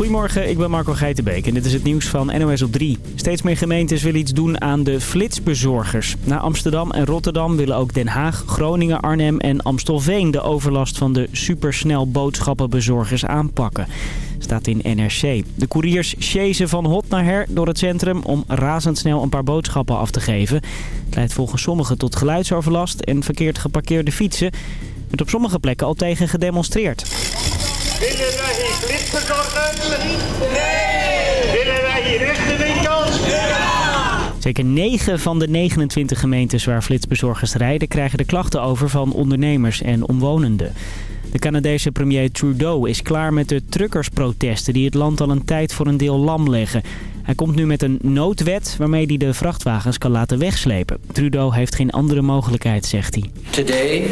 Goedemorgen, ik ben Marco Geitenbeek en dit is het nieuws van NOS op 3. Steeds meer gemeentes willen iets doen aan de flitsbezorgers. Na Amsterdam en Rotterdam willen ook Den Haag, Groningen, Arnhem en Amstelveen... de overlast van de supersnel boodschappenbezorgers aanpakken. Staat in NRC. De couriers chasen van hot naar her door het centrum om razendsnel een paar boodschappen af te geven. Het leidt volgens sommigen tot geluidsoverlast en verkeerd geparkeerde fietsen. Wordt op sommige plekken al tegen gedemonstreerd. Nee! Willen wij hier echte? Ja! Zeker 9 van de 29 gemeentes waar flitsbezorgers rijden... krijgen de klachten over van ondernemers en omwonenden. De Canadese premier Trudeau is klaar met de truckersprotesten... die het land al een tijd voor een deel lam leggen. Hij komt nu met een noodwet waarmee hij de vrachtwagens kan laten wegslepen. Trudeau heeft geen andere mogelijkheid, zegt hij. Today,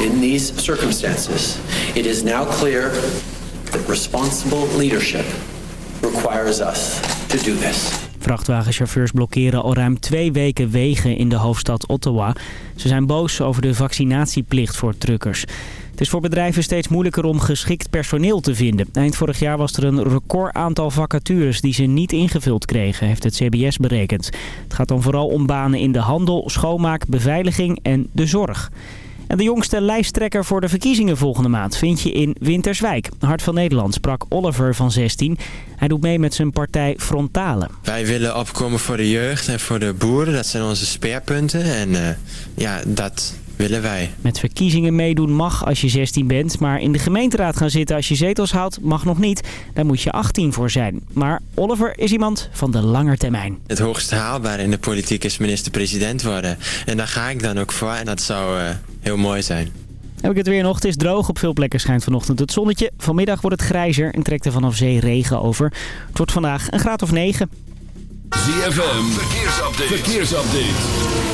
in these circumstances, it is now clear responsible leadership requires us to do this. Vrachtwagenchauffeurs blokkeren al ruim twee weken wegen in de hoofdstad Ottawa. Ze zijn boos over de vaccinatieplicht voor truckers. Het is voor bedrijven steeds moeilijker om geschikt personeel te vinden. Eind vorig jaar was er een record aantal vacatures die ze niet ingevuld kregen, heeft het CBS berekend. Het gaat dan vooral om banen in de handel, schoonmaak, beveiliging en de zorg. En de jongste lijsttrekker voor de verkiezingen volgende maand vind je in Winterswijk. Hart van Nederland sprak Oliver van 16. Hij doet mee met zijn partij Frontale. Wij willen opkomen voor de jeugd en voor de boeren. Dat zijn onze speerpunten. En uh, ja, dat willen wij. Met verkiezingen meedoen mag als je 16 bent. Maar in de gemeenteraad gaan zitten als je zetels houdt mag nog niet. Daar moet je 18 voor zijn. Maar Oliver is iemand van de lange termijn. Het hoogste haalbare in de politiek is minister-president worden. En daar ga ik dan ook voor. En dat zou uh, heel mooi zijn. Heb ik het weer nog. Het is droog. Op veel plekken schijnt vanochtend het zonnetje. Vanmiddag wordt het grijzer en trekt er vanaf zee regen over. Het wordt vandaag een graad of 9. ZFM. Verkeersupdate. Verkeersupdate.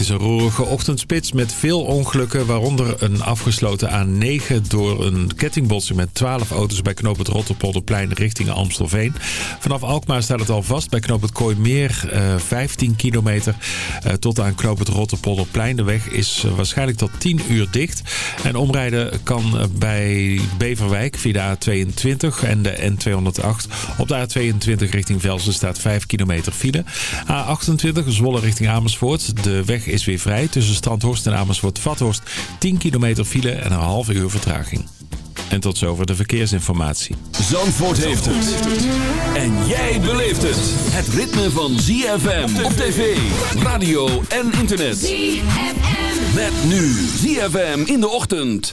Is een roerige ochtendspits met veel ongelukken, waaronder een afgesloten A9 door een kettingbotsing met 12 auto's bij knoop het Rotterpolderplein richting Amstelveen. Vanaf Alkmaar staat het al vast bij knoop het Kooimeer, uh, 15 kilometer uh, tot aan knoop het Rotterpolderplein. De weg is uh, waarschijnlijk tot 10 uur dicht en omrijden kan bij Beverwijk via de A22 en de N208. Op de A22 richting Velsen staat 5 kilometer file. A28 Zwolle richting Amersfoort. De weg is weer vrij tussen Strandhorst en Amersfoort-Vathorst. 10 kilometer file en een halve uur vertraging. En tot zover de verkeersinformatie. Zandvoort heeft het. En jij beleeft het. Het ritme van ZFM op tv, radio en internet. ZFM. Met nu ZFM in de ochtend.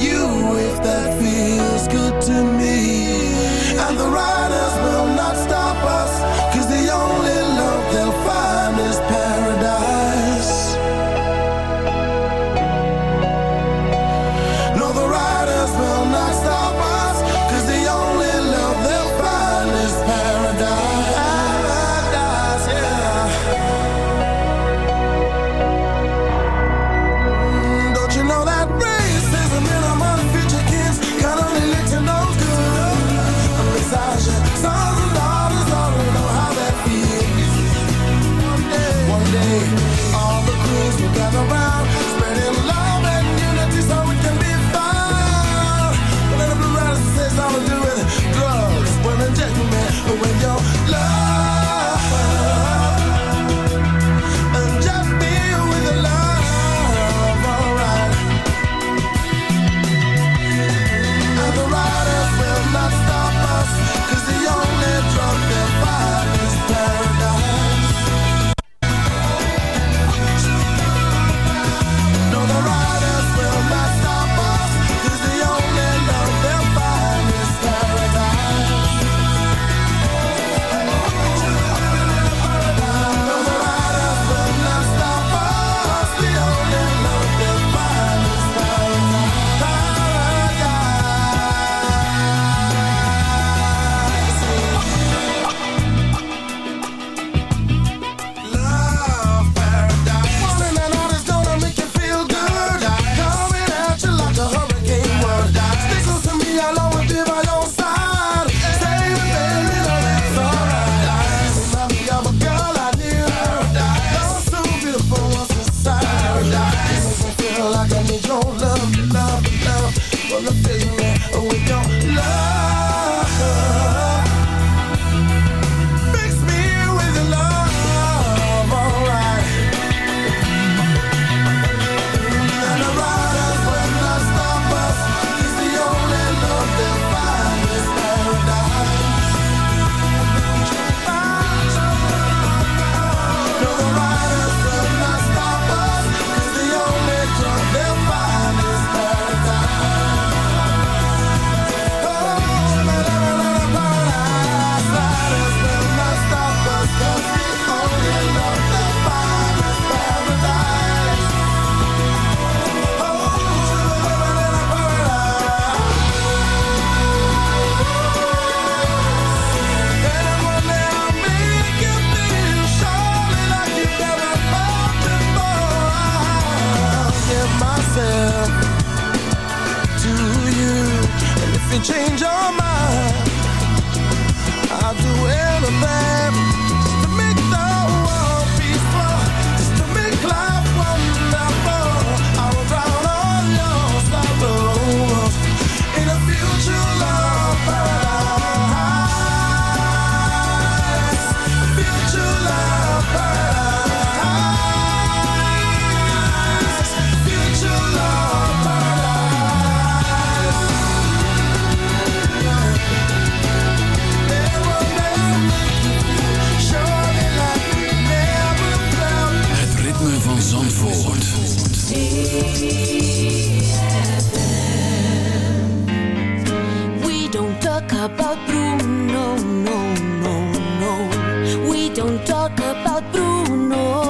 about Bruno, no, no, no. We don't talk about Bruno.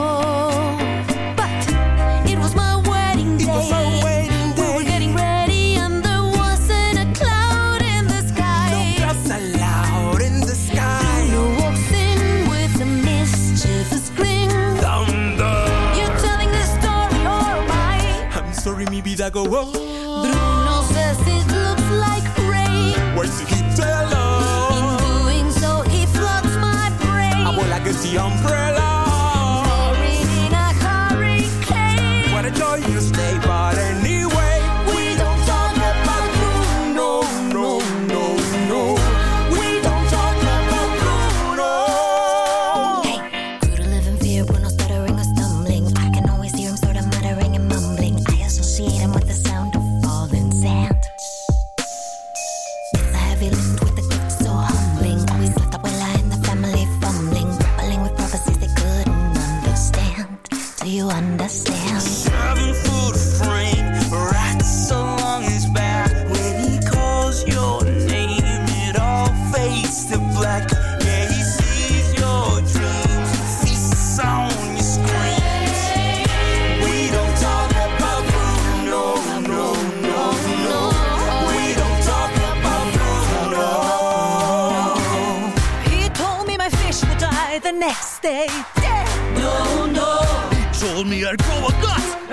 But it was my wedding day. It was my wedding day. We were getting ready, and there wasn't a cloud in the sky. No clouds allowed in the sky. Bruno walks in with a mischievous grin. Thunder. You're telling the story, or am I? I'm sorry, maybe that go wrong.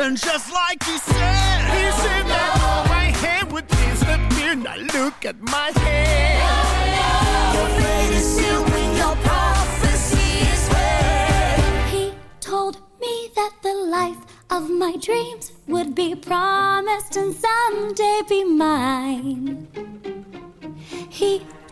And just like he said, He said that all my hair would disappear. Now look at my hair. Your fate is sealed when your prophecy is read. He told me that the life of my dreams would be promised and someday be mine. He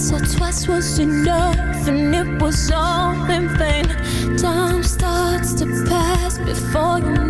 once or twice was enough, and it was all in vain. Time starts to pass before you know.